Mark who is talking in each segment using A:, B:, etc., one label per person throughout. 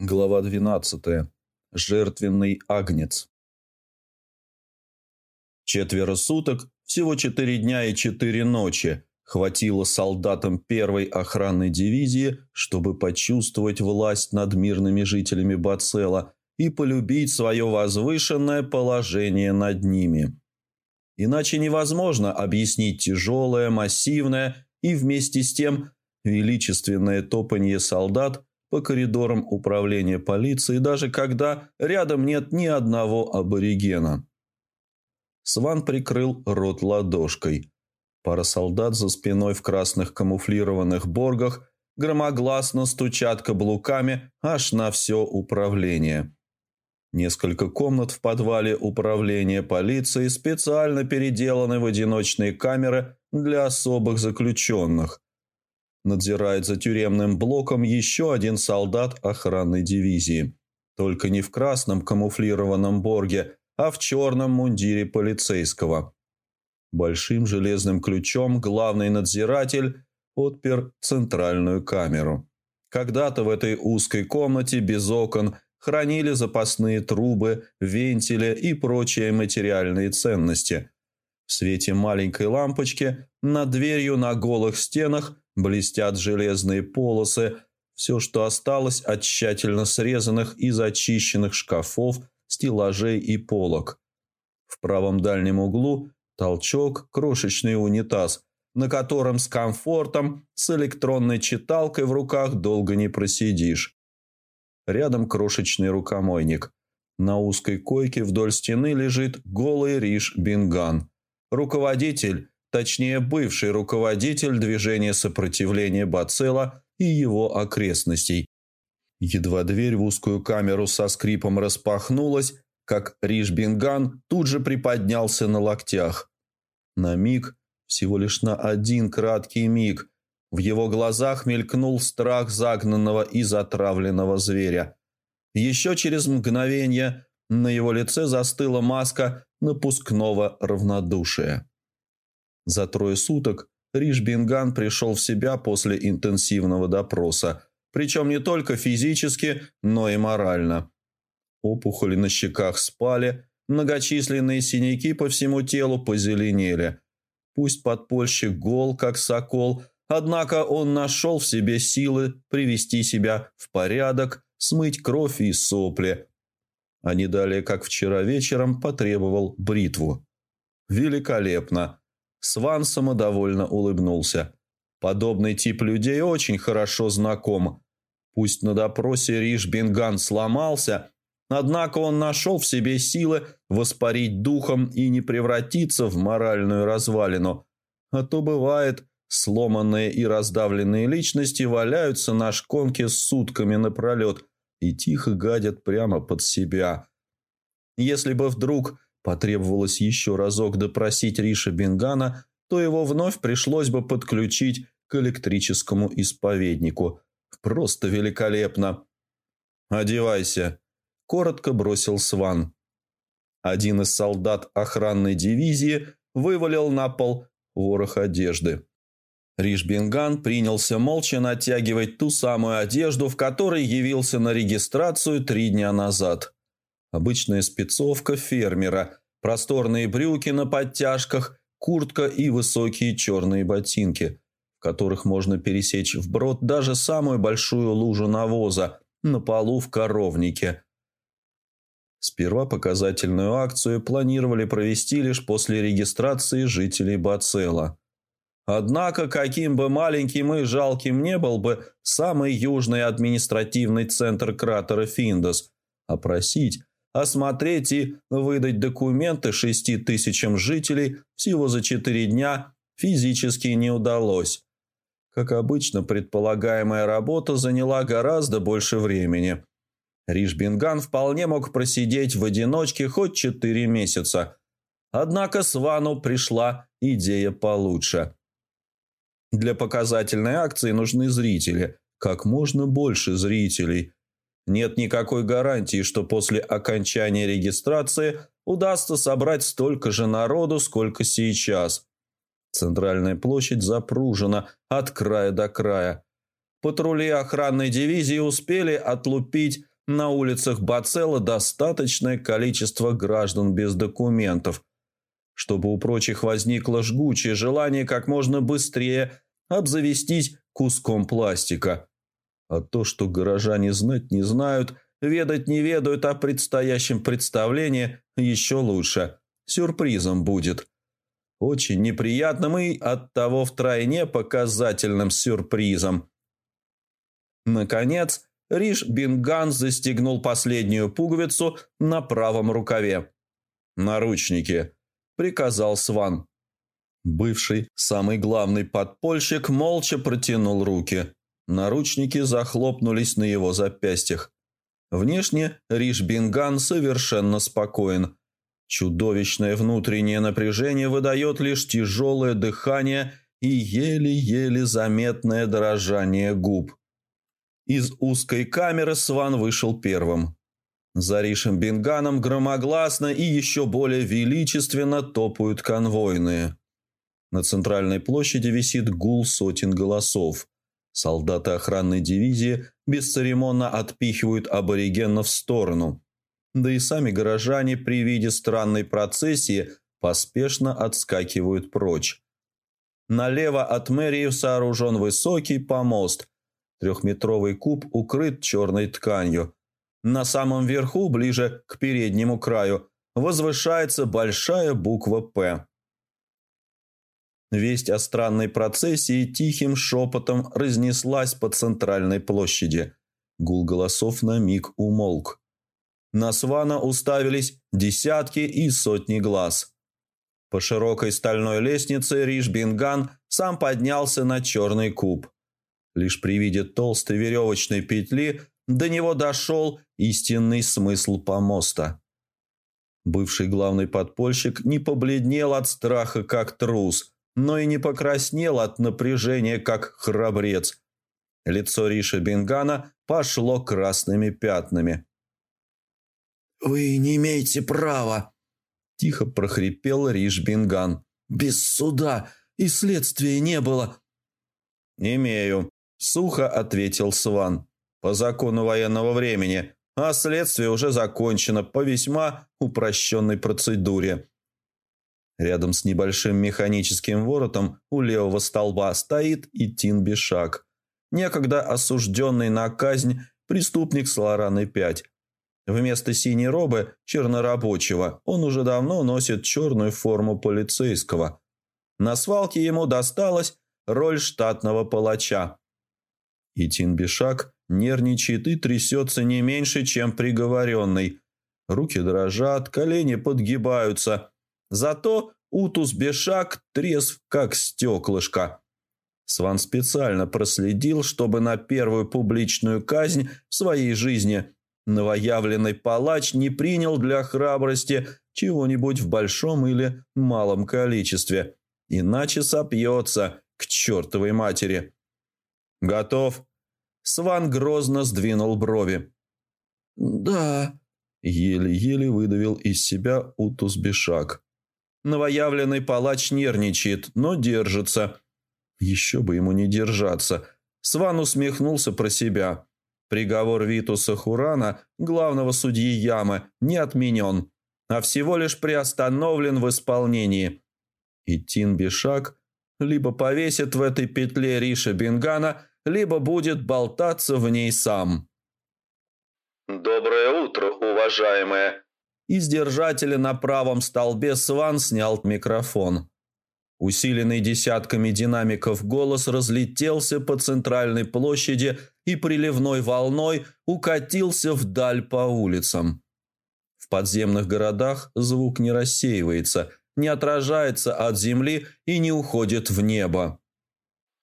A: Глава 12. Жертвенный агнец. Четверо суток, всего четыре дня и четыре ночи, хватило солдатам первой охранной дивизии, чтобы почувствовать власть над мирными жителями Бацела и полюбить свое возвышенное положение над ними. Иначе невозможно объяснить тяжелое, массивное и вместе с тем величественное топанье солдат – по коридорам управления полиции, даже когда рядом нет ни одного аборигена. Сван прикрыл рот ладошкой. Пара солдат за спиной в красных камуфлированных боргах громогласно стучат каблуками аж на все управление. Несколько комнат в подвале управления полиции специально переделаны в одиночные камеры для особых заключенных, надзирает за тюремным блоком еще один солдат охранной дивизии. Только не в красном камуфлированном борге, а в черном мундире полицейского. Большим железным ключом главный надзиратель отпер центральную камеру. Когда-то в этой узкой комнате без окон хранили запасные трубы, вентили и прочие материальные ценности. В свете маленькой лампочки над дверью на голых стенах Блестят железные полосы, все, что осталось от тщательно срезанных и зачищенных шкафов, стеллажей и полок. В правом дальнем углу толчок, крошечный унитаз, на котором с комфортом, с электронной читалкой в руках долго не просидишь. Рядом крошечный рукомойник. На узкой койке вдоль стены лежит голый Риш Бинган. Руководитель точнее бывший руководитель движения сопротивления Бацела и его окрестностей. Едва дверь в узкую камеру со скрипом распахнулась, как Ришбинган тут же приподнялся на локтях. На миг, всего лишь на один краткий миг, в его глазах мелькнул страх загнанного и затравленного зверя. Еще через мгновение на его лице застыла маска напускного равнодушия. За трое суток Риш Бинган пришел в себя после интенсивного допроса, причем не только физически, но и морально. Опухоли на щеках спали, многочисленные синяки по всему телу позеленели. Пусть подпольщик гол, как сокол, однако он нашел в себе силы привести себя в порядок, смыть кровь и сопли. А не далее, как вчера вечером, потребовал бритву. Великолепно! Сван самодовольно улыбнулся. Подобный тип людей очень хорошо знаком. Пусть на допросе Риш Бинган сломался, однако он нашел в себе силы воспарить духом и не превратиться в моральную развалину. А то бывает, сломанные и раздавленные личности валяются на шконке сутками напролет и тихо гадят прямо под себя. Если бы вдруг Потребовалось еще разок допросить Риша Бенгана, то его вновь пришлось бы подключить к электрическому исповеднику. Просто великолепно. «Одевайся», – коротко бросил Сван. Один из солдат охранной дивизии вывалил на пол ворох одежды. Ришбинган принялся молча натягивать ту самую одежду, в которой явился на регистрацию три дня назад. Обычная спецовка фермера, просторные брюки на подтяжках, куртка и высокие черные ботинки, в которых можно пересечь вброд даже самую большую лужу навоза на полу в коровнике. Сперва показательную акцию планировали провести лишь после регистрации жителей Бацела. Однако, каким бы маленьким и жалким не был бы самый южный административный центр кратера Финдос, опросить осмотреть и выдать документы шести тысячам жителей всего за четыре дня физически не удалось. Как обычно, предполагаемая работа заняла гораздо больше времени. Ришбинган вполне мог просидеть в одиночке хоть четыре месяца. Однако Свану пришла идея получше. Для показательной акции нужны зрители, как можно больше зрителей – нет никакой гарантии, что после окончания регистрации удастся собрать столько же народу, сколько сейчас. Центральная площадь запружена от края до края. патрули охранной дивизии успели отлупить на улицах Бацела достаточное количество граждан без документов, чтобы у прочих возникло жгучее желание как можно быстрее обзавестись куском пластика. А то, что горожане знать не знают, ведать не ведают о предстоящем представлении, еще лучше. Сюрпризом будет. Очень неприятным и оттого втройне показательным сюрпризом. Наконец, Риш Бинган застегнул последнюю пуговицу на правом рукаве. «Наручники», — приказал Сван. Бывший, самый главный подпольщик, молча протянул руки. Наручники захлопнулись на его запястьях. Внешне Риш Бинган совершенно спокоен. Чудовищное внутреннее напряжение выдает лишь тяжелое дыхание и еле-еле заметное дрожание губ. Из узкой камеры Сван вышел первым. За Ришем Бинганом громогласно и еще более величественно топают конвойные. На центральной площади висит гул сотен голосов. Солдаты охранной дивизии бесцеремонно отпихивают аборигенов в сторону. Да и сами горожане при виде странной процессии поспешно отскакивают прочь. Налево от мэрии сооружен высокий помост. Трехметровый куб укрыт черной тканью. На самом верху, ближе к переднему краю, возвышается большая буква «П». Весть о странной процессии тихим шепотом разнеслась по центральной площади. Гул голосов на миг умолк. На Свана уставились десятки и сотни глаз. По широкой стальной лестнице Риш Бинган сам поднялся на черный куб. Лишь при виде толстой веревочной петли до него дошел истинный смысл помоста. Бывший главный подпольщик не побледнел от страха, как трус – но и не покраснел от напряжения, как храбрец. Лицо Риша Бингана пошло красными пятнами.
B: «Вы не имеете права!» – тихо прохрипел Риш Бинган. «Без суда и следствия не было!»
A: «Имею», – сухо ответил Сван. «По закону военного времени, а следствие уже закончено по весьма упрощенной процедуре. Рядом с небольшим механическим воротом у левого столба стоит Итин Бешак, некогда осужденный на казнь преступник с Лораной-5. Вместо синей робы чернорабочего он уже давно носит черную форму полицейского. На свалке ему досталась роль штатного палача. Итин Бешак нервничает и трясется не меньше, чем приговоренный. Руки дрожат, колени подгибаются – Зато Утус Бешак трезв, как стеклышко. Сван специально проследил, чтобы на первую публичную казнь в своей жизни новоявленный палач не принял для храбрости чего-нибудь в большом или малом количестве, иначе сопьется к чертовой матери. «Готов?» Сван грозно сдвинул брови.
B: «Да», —
A: еле-еле выдавил из себя Утус Бешак. Новоявленный палач нервничает, но держится. Еще бы ему не держаться. Сван усмехнулся про себя. Приговор Витуса Хурана, главного судьи Ямы, не отменен, а всего лишь приостановлен в исполнении. И Тин Бишак либо повесит в этой петле Риша Бингана, либо будет болтаться в ней сам.
C: «Доброе утро, уважаемые!»
A: Из держателя на правом столбе Сван снял микрофон. Усиленный десятками динамиков голос разлетелся по центральной площади и приливной волной укатился вдаль по улицам. В подземных городах звук не рассеивается, не отражается от земли и не уходит в небо.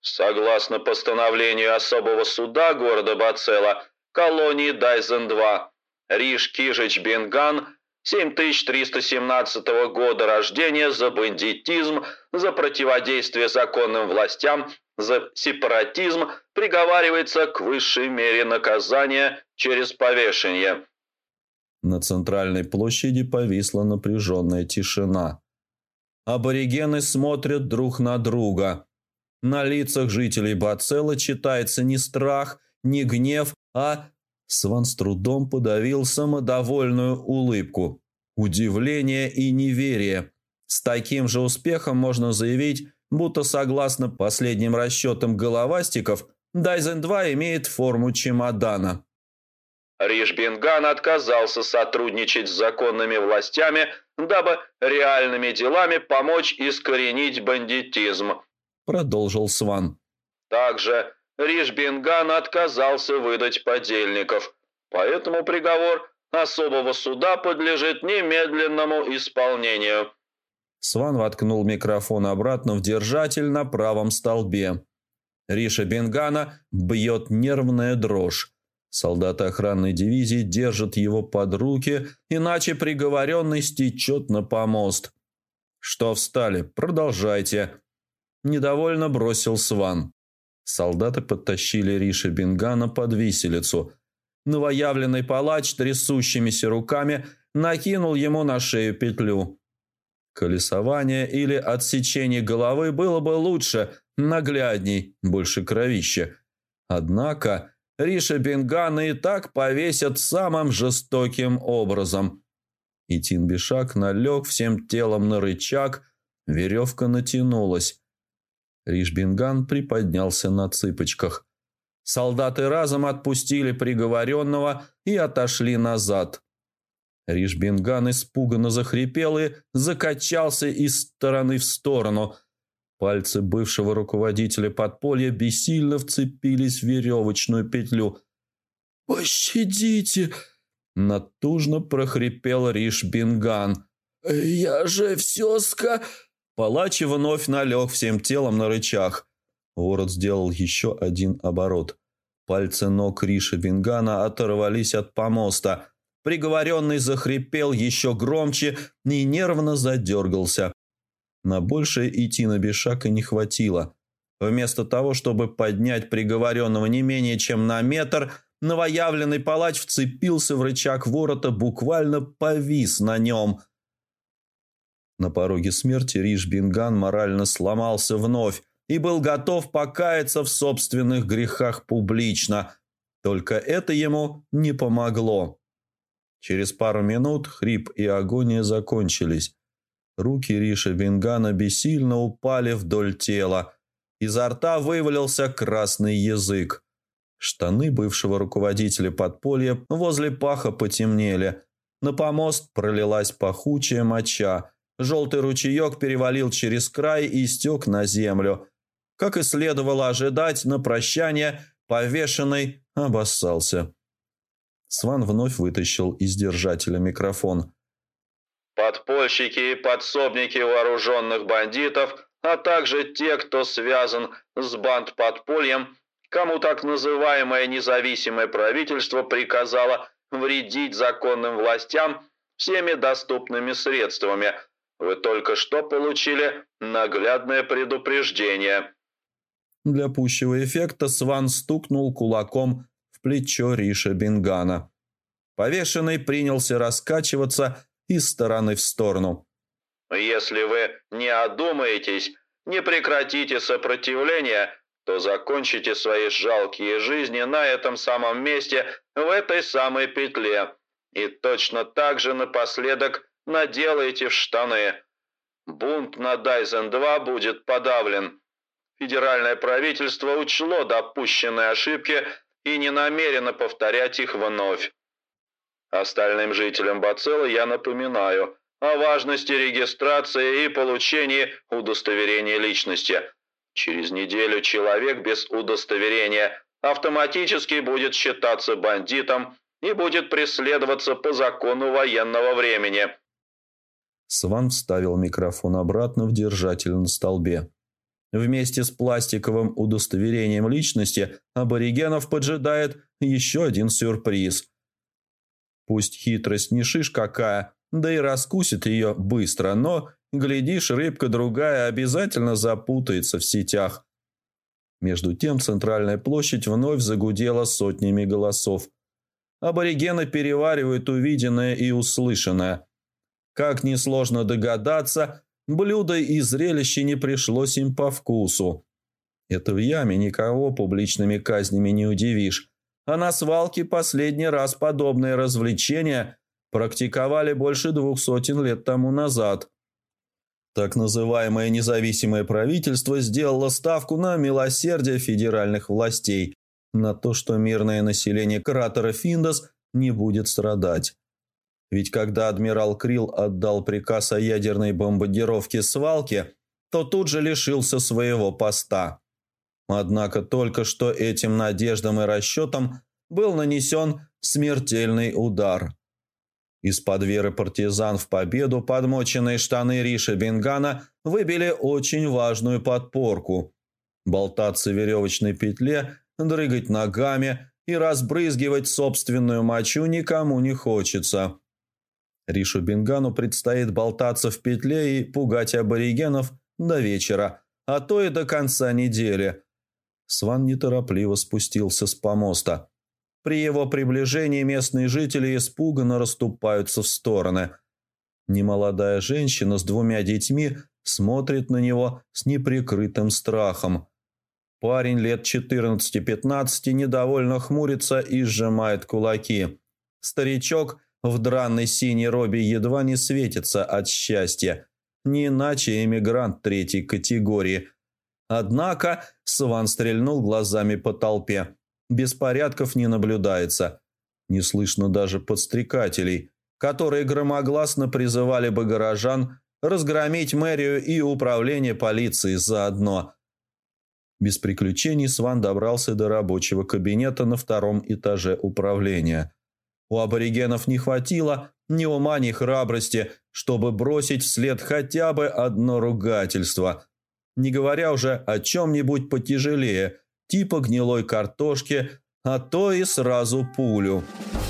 C: Согласно постановлению особого суда города Бацела, колонии Дайзен-2, Риш Кижич Бенган 7317 года рождения за бандитизм, за противодействие законным властям, за сепаратизм приговаривается к высшей мере наказания через повешение.
A: На центральной площади повисла напряженная тишина. Аборигены смотрят друг на друга. На лицах жителей Бацела читается не страх, не гнев, а... Сван с трудом подавил самодовольную улыбку. Удивление и неверие. С таким же успехом можно заявить, будто согласно последним расчетам головастиков, Дайзен-2 имеет форму чемодана.
C: Ришбинган отказался сотрудничать с законными властями, дабы реальными делами помочь искоренить бандитизм,
A: продолжил Сван.
C: Также Ришбинган отказался выдать подельников, поэтому приговор особого суда подлежит немедленному исполнению.
A: Сван воткнул микрофон обратно в держатель на правом столбе. Риша Бенгана бьет нервная дрожь. Солдаты охранной дивизии держат его под руки, иначе приговоренный стечет на помост. «Что встали? Продолжайте!» Недовольно бросил Сван. Солдаты подтащили Риша Бенгана под виселицу. Новоявленный палач трясущимися руками накинул ему на шею петлю. Колесование или отсечение головы было бы лучше, наглядней, больше кровища. Однако Риша Бенгана и так повесят самым жестоким образом. И Тинбишак налег всем телом на рычаг, веревка натянулась. Ришбинган приподнялся на цыпочках. Солдаты разом отпустили приговоренного и отошли назад. Ришбинган испуганно захрипел и закачался из стороны в сторону – Пальцы бывшего руководителя подполья бессильно вцепились в веревочную петлю.
B: «Пощадите!»
A: – натужно прохрипел Риш Бинган.
B: «Я же все ска...»
A: Палач вновь налег всем телом на рычаг. Ворот сделал еще один оборот. Пальцы ног Риша Бингана оторвались от помоста. Приговоренный захрипел еще громче и нервно задергался. На большее идти на Бешака не хватило. Вместо того, чтобы поднять приговоренного не менее чем на метр, новоявленный палач вцепился в рычаг ворота, буквально повис на нем. На пороге смерти Риш Бинган морально сломался вновь и был готов покаяться в собственных грехах публично. Только это ему не помогло. Через пару минут хрип и агония закончились. Руки Риша Бингана бессильно упали вдоль тела. Изо рта вывалился красный язык. Штаны бывшего руководителя подполья возле паха потемнели. На помост пролилась пахучая моча. Желтый ручеек перевалил через край и стек на землю. Как и следовало ожидать, на прощание повешенный обоссался. Сван вновь вытащил из держателя микрофон –
C: подпольщики и подсобники вооруженных бандитов, а также те, кто связан с банд-подпольем, кому так называемое независимое правительство приказало вредить законным властям всеми доступными средствами. Вы только что получили наглядное предупреждение.
A: Для пущего эффекта Сван стукнул кулаком в плечо Риша Бингана. Повешенный принялся раскачиваться, из стороны в сторону.
C: «Если вы не одумаетесь, не прекратите сопротивление, то закончите свои жалкие жизни на этом самом месте, в этой самой петле, и точно так же напоследок наделаете в штаны. Бунт на Дайзен-2 будет подавлен. Федеральное правительство учло допущенные ошибки и не намерено повторять их вновь. Остальным жителям Бацела я напоминаю о важности регистрации и получения удостоверения личности. Через неделю человек без удостоверения автоматически будет считаться бандитом и будет преследоваться по закону военного времени.
A: Сван вставил микрофон обратно в держатель на столбе. Вместе с пластиковым удостоверением личности аборигенов поджидает еще один сюрприз – Пусть хитрость не шиш какая, да и раскусит ее быстро, но, глядишь, рыбка другая обязательно запутается в сетях. Между тем центральная площадь вновь загудела сотнями голосов. Аборигены переваривают увиденное и услышанное. Как несложно догадаться, блюдо и зрелище не пришлось им по вкусу. Это в яме никого публичными казнями не удивишь. А на свалке последний раз подобные развлечения практиковали больше двух сотен лет тому назад. Так называемое независимое правительство сделало ставку на милосердие федеральных властей, на то, что мирное население кратера Финдос не будет страдать. Ведь когда адмирал Крилл отдал приказ о ядерной бомбардировке свалки, то тут же лишился своего поста. Однако только что этим надеждам и расчетам был нанесен смертельный удар. Из-под веры партизан в победу подмоченные штаны Риша Бенгана выбили очень важную подпорку. Болтаться в веревочной петле, дрыгать ногами и разбрызгивать собственную мочу никому не хочется. Ришу Бенгану предстоит болтаться в петле и пугать аборигенов до вечера, а то и до конца недели. Сван неторопливо спустился с помоста. При его приближении местные жители испуганно расступаются в стороны. Немолодая женщина с двумя детьми смотрит на него с неприкрытым страхом. Парень лет 14-15 недовольно хмурится и сжимает кулаки. Старичок в дранной синей робе едва не светится от счастья. Не иначе эмигрант третьей категории. Однако Сван стрельнул глазами по толпе. Беспорядков не наблюдается. Не слышно даже подстрекателей, которые громогласно призывали бы горожан разгромить мэрию и управление полицией заодно. Без приключений Сван добрался до рабочего кабинета на втором этаже управления. У аборигенов не хватило ни ума, ни храбрости, чтобы бросить вслед хотя бы одно ругательство, не говоря уже о чем-нибудь потяжелее – типа гнилой картошки, а то и сразу пулю –